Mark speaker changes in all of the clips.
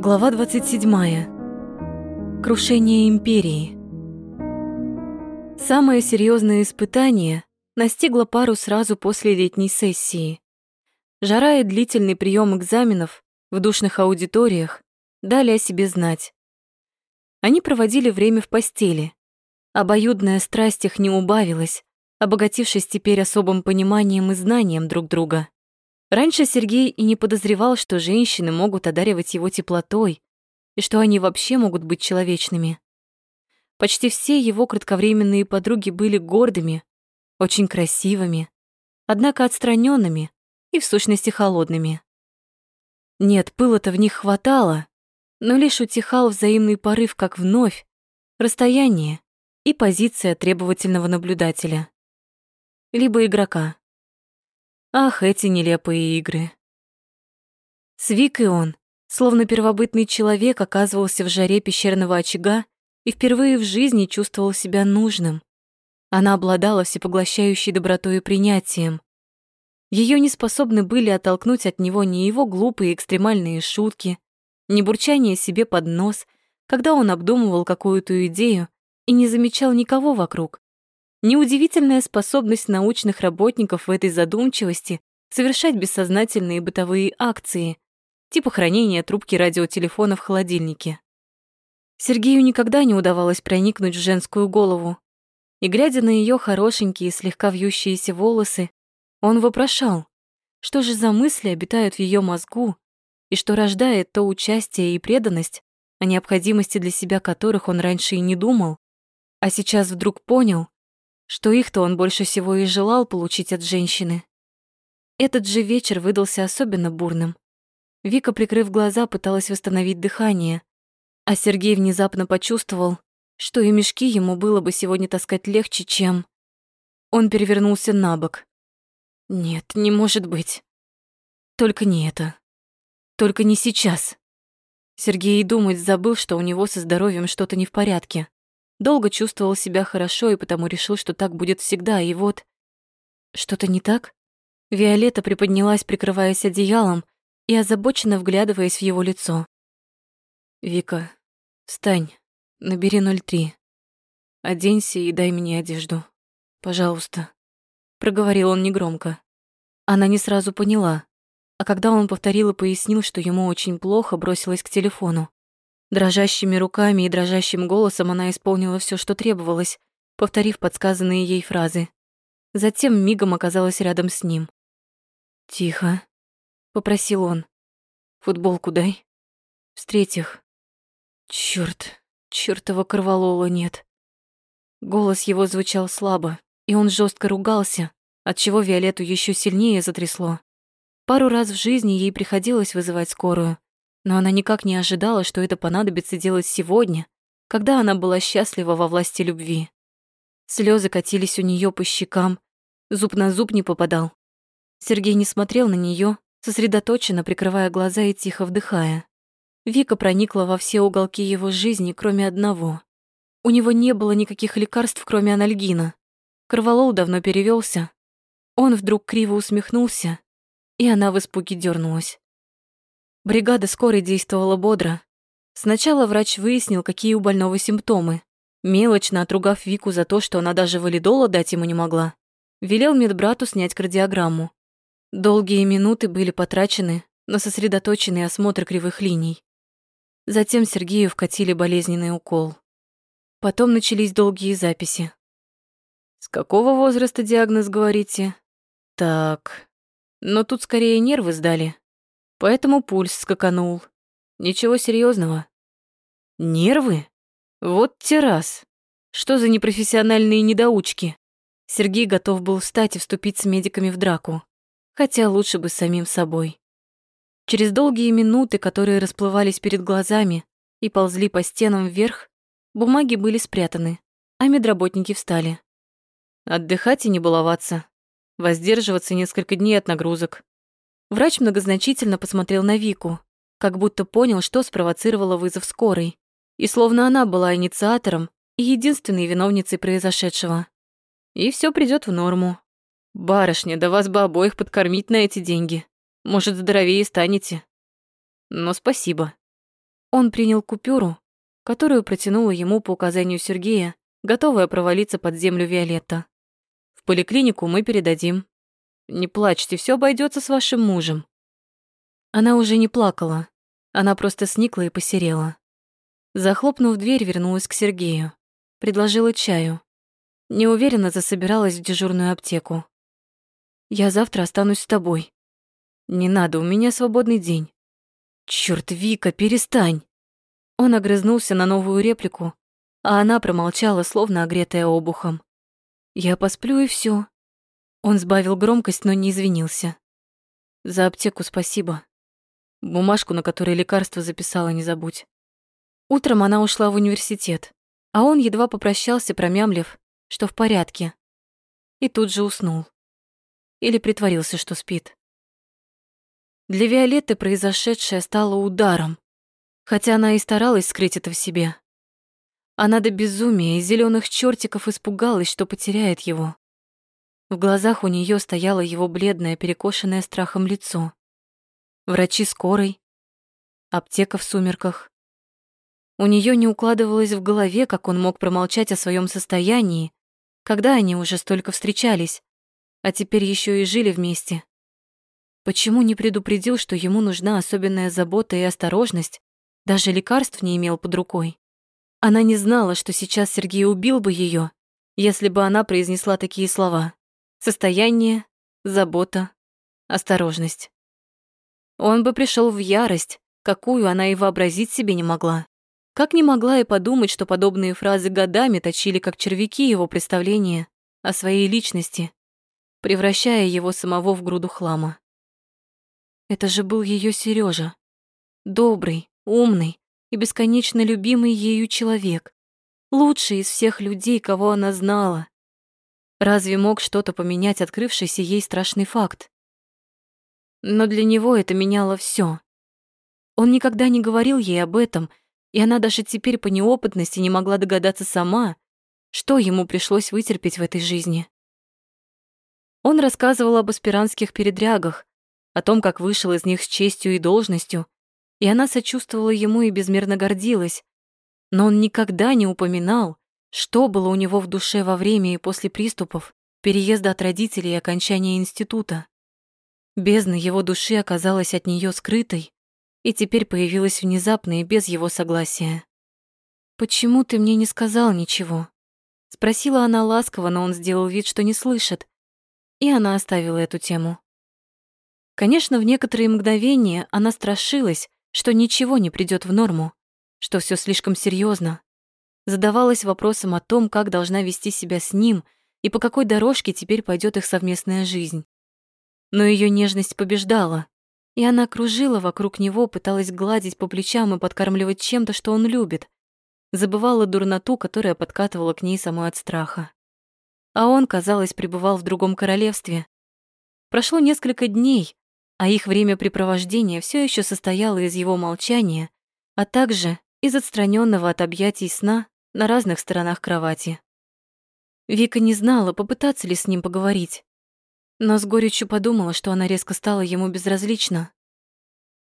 Speaker 1: Глава 27. Крушение империи. Самое серьезное испытание настигло пару сразу после летней сессии. Жара и длительный прием экзаменов в душных аудиториях дали о себе знать. Они проводили время в постели. Обоюдная страсть их не убавилась, обогатившись теперь особым пониманием и знанием друг друга. Раньше Сергей и не подозревал, что женщины могут одаривать его теплотой и что они вообще могут быть человечными. Почти все его кратковременные подруги были гордыми, очень красивыми, однако отстраненными и в сущности холодными. Нет, пыла-то в них хватало, но лишь утихал взаимный порыв, как вновь, расстояние и позиция требовательного наблюдателя. Либо игрока. Ах, эти нелепые игры. С Викой он, словно первобытный человек, оказывался в жаре пещерного очага и впервые в жизни чувствовал себя нужным. Она обладала всепоглощающей добротой и принятием. Ее не способны были оттолкнуть от него ни его глупые экстремальные шутки, ни бурчание себе под нос, когда он обдумывал какую-то идею и не замечал никого вокруг, Неудивительная способность научных работников в этой задумчивости совершать бессознательные бытовые акции, типа хранения трубки радиотелефона в холодильнике. Сергею никогда не удавалось проникнуть в женскую голову, и, глядя на ее хорошенькие, слегка вьющиеся волосы, он вопрошал, что же за мысли обитают в ее мозгу и что рождает то участие и преданность, о необходимости для себя которых он раньше и не думал, а сейчас вдруг понял, что их-то он больше всего и желал получить от женщины. Этот же вечер выдался особенно бурным. Вика, прикрыв глаза, пыталась восстановить дыхание, а Сергей внезапно почувствовал, что и мешки ему было бы сегодня таскать легче, чем... Он перевернулся на бок. Нет, не может быть. Только не это. Только не сейчас. Сергей и думать забыл, что у него со здоровьем что-то не в порядке. Долго чувствовал себя хорошо и потому решил, что так будет всегда, и вот... Что-то не так? Виолетта приподнялась, прикрываясь одеялом и озабоченно вглядываясь в его лицо. «Вика, встань, набери 03. Оденься и дай мне одежду. Пожалуйста», — проговорил он негромко. Она не сразу поняла, а когда он повторил и пояснил, что ему очень плохо, бросилась к телефону. Дрожащими руками и дрожащим голосом она исполнила все, что требовалось, повторив подсказанные ей фразы. Затем мигом оказалась рядом с ним. «Тихо», — попросил он. «Футболку дай. Встреть их». Чёрт, чёртова корвалола нет. Голос его звучал слабо, и он жестко ругался, отчего Виолетту еще сильнее затрясло. Пару раз в жизни ей приходилось вызывать скорую, но она никак не ожидала, что это понадобится делать сегодня, когда она была счастлива во власти любви. Слезы катились у нее по щекам, зуб на зуб не попадал. Сергей не смотрел на нее, сосредоточенно прикрывая глаза и тихо вдыхая. Вика проникла во все уголки его жизни, кроме одного. У него не было никаких лекарств, кроме анальгина. Корвалол давно перевелся. Он вдруг криво усмехнулся, и она в испуге дернулась. Бригада скорой действовала бодро. Сначала врач выяснил, какие у больного симптомы. Мелочно отругав Вику за то, что она даже валидола дать ему не могла, велел медбрату снять кардиограмму. Долгие минуты были потрачены на сосредоточенный осмотр кривых линий. Затем Сергею вкатили болезненный укол. Потом начались долгие записи. «С какого возраста диагноз, говорите?» «Так, но тут скорее нервы сдали. Поэтому пульс скаканул. Ничего серьезного. Нервы? Вот террас. Что за непрофессиональные недоучки? Сергей готов был встать и вступить с медиками в драку. Хотя лучше бы с самим собой. Через долгие минуты, которые расплывались перед глазами и ползли по стенам вверх, бумаги были спрятаны, а медработники встали. Отдыхать и не баловаться. Воздерживаться несколько дней от нагрузок. Врач многозначительно посмотрел на Вику, как будто понял, что спровоцировало вызов скорой, и словно она была инициатором и единственной виновницей произошедшего. И все придет в норму. Барышня, да вас бы обоих подкормить на эти деньги. Может, здоровее станете. Но спасибо. Он принял купюру, которую протянула ему по указанию Сергея, готовая провалиться под землю Виолетта. «В поликлинику мы передадим. Не плачьте, все обойдется с вашим мужем». Она уже не плакала, она просто сникла и посерела. Захлопнув дверь, вернулась к Сергею. Предложила чаю. Неуверенно засобиралась в дежурную аптеку. «Я завтра останусь с тобой». «Не надо, у меня свободный день». «Чёрт, Вика, перестань!» Он огрызнулся на новую реплику, а она промолчала, словно огретая обухом. «Я посплю и все. Он сбавил громкость, но не извинился. «За аптеку спасибо. Бумажку, на которой лекарство записала, не забудь». Утром она ушла в университет, а он едва попрощался, промямлив, что в порядке. И тут же уснул. Или притворился, что спит. Для Виолетты произошедшее стало ударом, хотя она и старалась скрыть это в себе. Она до безумия и зеленых чертиков испугалась, что потеряет его. В глазах у нее стояло его бледное, перекошенное страхом лицо. Врачи скорой, аптека в сумерках. У нее не укладывалось в голове, как он мог промолчать о своем состоянии, когда они уже столько встречались, а теперь еще и жили вместе. Почему не предупредил, что ему нужна особенная забота и осторожность, даже лекарств не имел под рукой? Она не знала, что сейчас Сергей убил бы ее, если бы она произнесла такие слова. Состояние, забота, осторожность. Он бы пришел в ярость, какую она и вообразить себе не могла. Как не могла и подумать, что подобные фразы годами точили как червяки его представления о своей личности, превращая его самого в груду хлама. Это же был ее Сережа, добрый, умный и бесконечно любимый ею человек, лучший из всех людей, кого она знала. Разве мог что-то поменять открывшийся ей страшный факт? Но для него это меняло все. Он никогда не говорил ей об этом, и она даже теперь по неопытности не могла догадаться сама, что ему пришлось вытерпеть в этой жизни. Он рассказывал об аспирантских передрягах, о том, как вышел из них с честью и должностью, и она сочувствовала ему и безмерно гордилась. Но он никогда не упоминал, что было у него в душе во время и после приступов, переезда от родителей и окончания института. Бездна его души оказалась от нее скрытой и теперь появилась внезапно и без его согласия. «Почему ты мне не сказал ничего?» Спросила она ласково, но он сделал вид, что не слышит, и она оставила эту тему. Конечно, в некоторые мгновения она страшилась, что ничего не придёт в норму, что всё слишком серьёзно. Задавалась вопросом о том, как должна вести себя с ним и по какой дорожке теперь пойдёт их совместная жизнь. Но её нежность побеждала, и она кружила вокруг него, пыталась гладить по плечам и подкармливать чем-то, что он любит. Забывала дурноту, которая подкатывала к ней самой от страха. А он, казалось, пребывал в другом королевстве. Прошло несколько дней, а их времяпрепровождение все еще состояло из его молчания, а также из отстраненного от объятий сна на разных сторонах кровати. Вика не знала, попытаться ли с ним поговорить, но с горечью подумала, что она резко стала ему безразлична.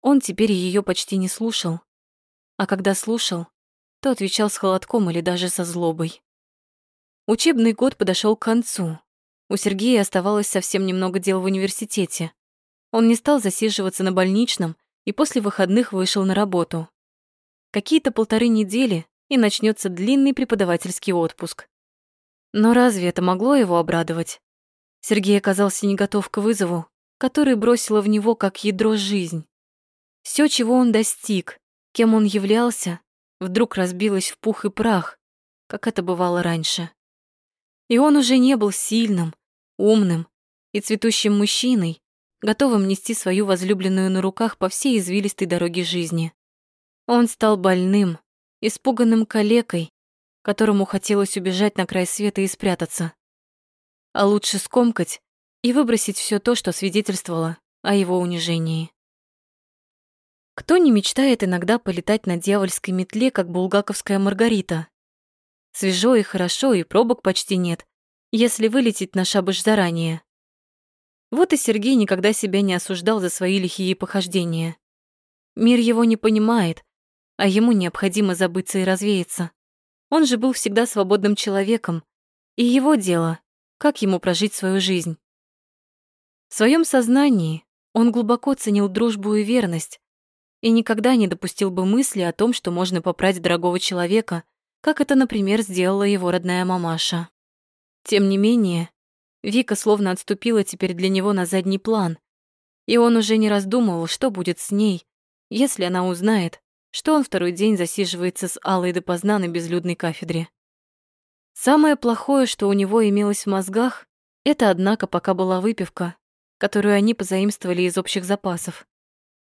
Speaker 1: Он теперь ее почти не слушал, а когда слушал, то отвечал с холодком или даже со злобой. Учебный год подошел к концу. У Сергея оставалось совсем немного дел в университете, он не стал засиживаться на больничном и после выходных вышел на работу. Какие-то полторы недели, и начнется длинный преподавательский отпуск. Но разве это могло его обрадовать? Сергей оказался не готов к вызову, который бросило в него как ядро жизнь. Все, чего он достиг, кем он являлся, вдруг разбилось в пух и прах, как это бывало раньше. И он уже не был сильным, умным и цветущим мужчиной, готовым нести свою возлюбленную на руках по всей извилистой дороге жизни. Он стал больным, испуганным калекой, которому хотелось убежать на край света и спрятаться. А лучше скомкать и выбросить все то, что свидетельствовало о его унижении. Кто не мечтает иногда полетать на дьявольской метле, как булгаковская Маргарита? Свежо и хорошо, и пробок почти нет, если вылететь на шабаш заранее. Вот и Сергей никогда себя не осуждал за свои лихие похождения. Мир его не понимает, а ему необходимо забыться и развеяться. Он же был всегда свободным человеком, и его дело, как ему прожить свою жизнь. В своем сознании он глубоко ценил дружбу и верность и никогда не допустил бы мысли о том, что можно попрать дорогого человека, как это, например, сделала его родная мамаша. Тем не менее, Вика словно отступила теперь для него на задний план, и он уже не раздумывал, что будет с ней, если она узнает, что он второй день засиживается с Аллой допоздна на безлюдной кафедре. Самое плохое, что у него имелось в мозгах, это, однако, пока была выпивка, которую они позаимствовали из общих запасов.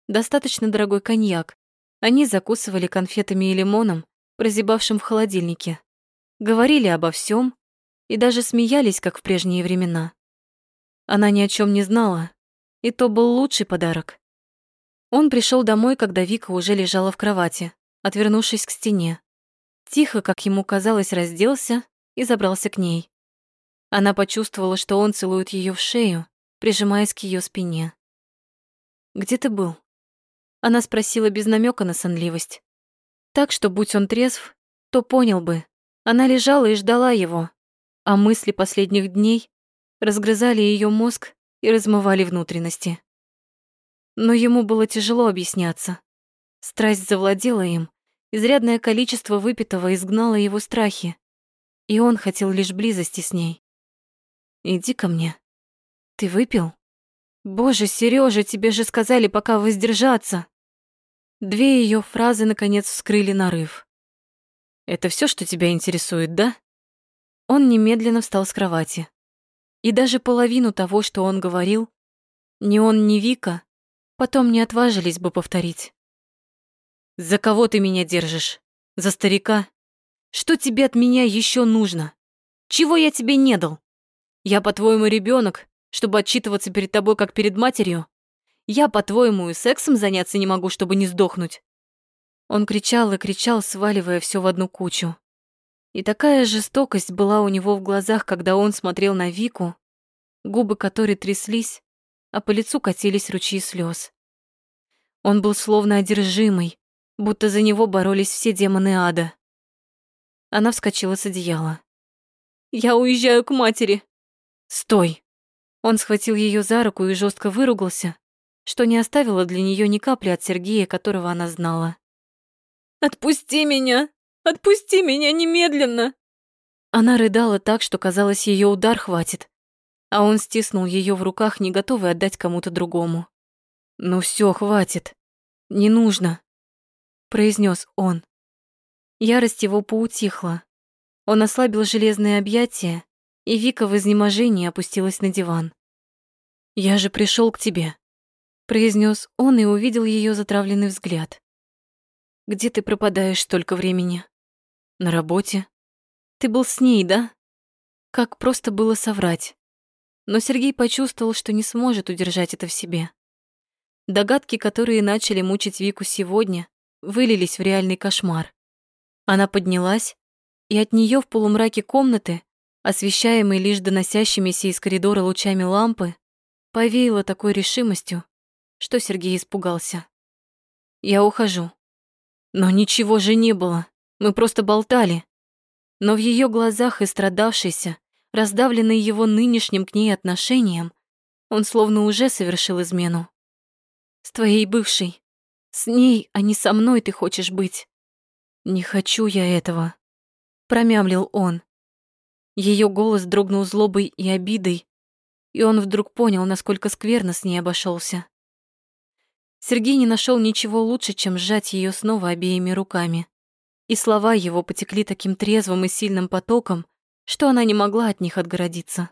Speaker 1: Достаточно дорогой коньяк. Они закусывали конфетами и лимоном, прозябавшим в холодильнике. Говорили обо всем и даже смеялись, как в прежние времена. Она ни о чем не знала, и то был лучший подарок. Он пришел домой, когда Вика уже лежала в кровати, отвернувшись к стене. Тихо, как ему казалось, разделся и забрался к ней. Она почувствовала, что он целует ее в шею, прижимаясь к ее спине. «Где ты был?» Она спросила без намека на сонливость. Так что, будь он трезв, то понял бы. Она лежала и ждала его, а мысли последних дней разгрызали ее мозг и размывали внутренности. Но ему было тяжело объясняться. Страсть завладела им, изрядное количество выпитого изгнало его страхи, и он хотел лишь близости с ней. «Иди ко мне», ты выпил? Боже, Сережа, тебе же сказали пока воздержаться. Две ее фразы наконец вскрыли нарыв. Это все, что тебя интересует, да? Он немедленно встал с кровати. И даже половину того, что он говорил, ни он, ни Вика потом не отважились бы повторить. За кого ты меня держишь? За старика? Что тебе от меня еще нужно? Чего я тебе не дал? Я, по-твоему, ребенок, чтобы отчитываться перед тобой, как перед матерью? Я, по-твоему, и сексом заняться не могу, чтобы не сдохнуть?» Он кричал и кричал, сваливая все в одну кучу. И такая жестокость была у него в глазах, когда он смотрел на Вику, губы которой тряслись, а по лицу катились ручьи слез. Он был словно одержимый, будто за него боролись все демоны ада. Она вскочила с одеяла. «Я уезжаю к матери!» «Стой!» Он схватил ее за руку и жестко выругался, что не оставило для нее ни капли от Сергея, которого она знала. «Отпусти меня! Отпусти меня немедленно!» Она рыдала так, что казалось, ее удар хватит, а он стиснул ее в руках, не готовый отдать кому-то другому. «Ну все, хватит. Не нужно», — произнес он. Ярость его поутихла. Он ослабил железные объятия и Вика в изнеможении опустилась на диван. «Я же пришел к тебе», — произнес он и увидел ее затравленный взгляд. «Где ты пропадаешь столько времени?» «На работе». «Ты был с ней, да?» Как просто было соврать. Но Сергей почувствовал, что не сможет удержать это в себе. Догадки, которые начали мучить Вику сегодня, вылились в реальный кошмар. Она поднялась, и от нее в полумраке комнаты освещаемый лишь доносящимися из коридора лучами лампы, повеяло такой решимостью, что Сергей испугался. «Я ухожу». Но ничего же не было, мы просто болтали. Но в ее глазах и страдавшийся, раздавленный его нынешним к ней отношением, он словно уже совершил измену. «С твоей бывшей. С ней, а не со мной ты хочешь быть». «Не хочу я этого», — промямлил он. Ее голос дрогнул злобой и обидой, и он вдруг понял, насколько скверно с ней обошелся. Сергей не нашел ничего лучше, чем сжать ее снова обеими руками. И слова его потекли таким трезвым и сильным потоком, что она не могла от них отгородиться.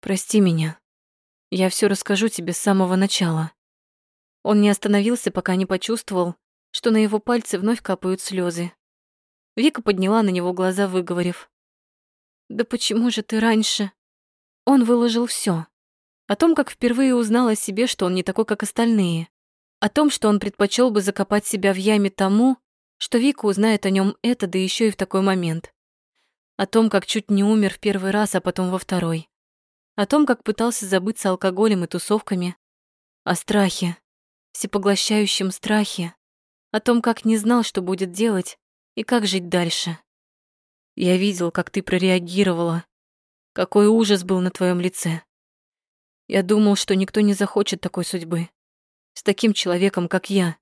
Speaker 1: «Прости меня. Я все расскажу тебе с самого начала». Он не остановился, пока не почувствовал, что на его пальцы вновь капают слезы. Вика подняла на него глаза, выговорив. Да почему же ты раньше? Он выложил все: О том, как впервые узнал о себе, что он не такой, как остальные. О том, что он предпочел бы закопать себя в яме тому, что Вика узнает о нем это, да еще и в такой момент. О том, как чуть не умер в первый раз, а потом во второй. О том, как пытался забыться алкоголем и тусовками. О страхе, всепоглощающем страхе, о том, как не знал, что будет делать и как жить дальше. Я видел, как ты прореагировала, какой ужас был на твоем лице. Я думал, что никто не захочет такой судьбы, с таким человеком, как я,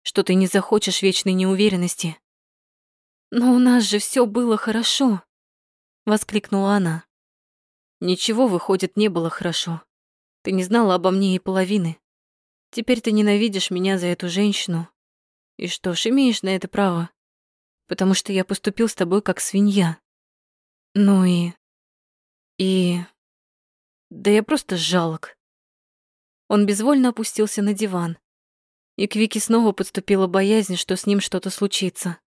Speaker 1: что ты не захочешь вечной неуверенности. Но у нас же все было хорошо, воскликнула она. Ничего, выходит, не было хорошо. Ты не знала обо мне и половины. Теперь ты ненавидишь меня за эту женщину. И что ж, имеешь на это право. Потому что я поступил с тобой как свинья. Ну и... И... Да я просто жалок. Он безвольно опустился на диван. И к Вике снова подступила боязнь, что с ним что-то случится.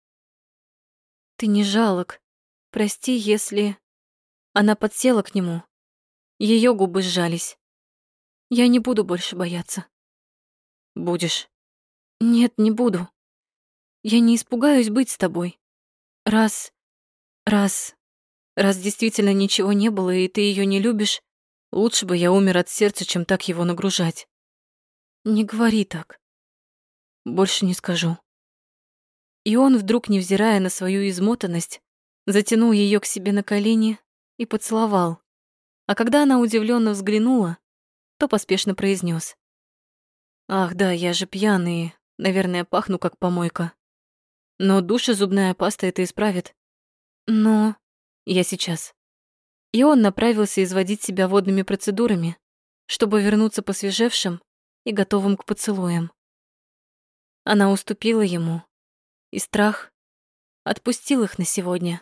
Speaker 1: «Ты не жалок. Прости, если...» Она подсела к нему. Ее губы сжались. «Я не буду больше бояться». «Будешь?» «Нет, не буду. Я не испугаюсь быть с тобой. Раз... раз... раз действительно ничего не было, и ты ее не любишь, лучше бы я умер от сердца, чем так его нагружать. Не говори так. Больше не скажу». И он вдруг, невзирая на свою измотанность, затянул ее к себе на колени и поцеловал. А когда она удивленно взглянула, то поспешно произнес: «Ах да, я же пьяный, наверное, пахну как помойка. Но душа зубная паста это исправит. Но я сейчас». И он направился изводить себя водными процедурами, чтобы вернуться посвежевшим и готовым к поцелуям. Она уступила ему, и страх отпустил их на сегодня.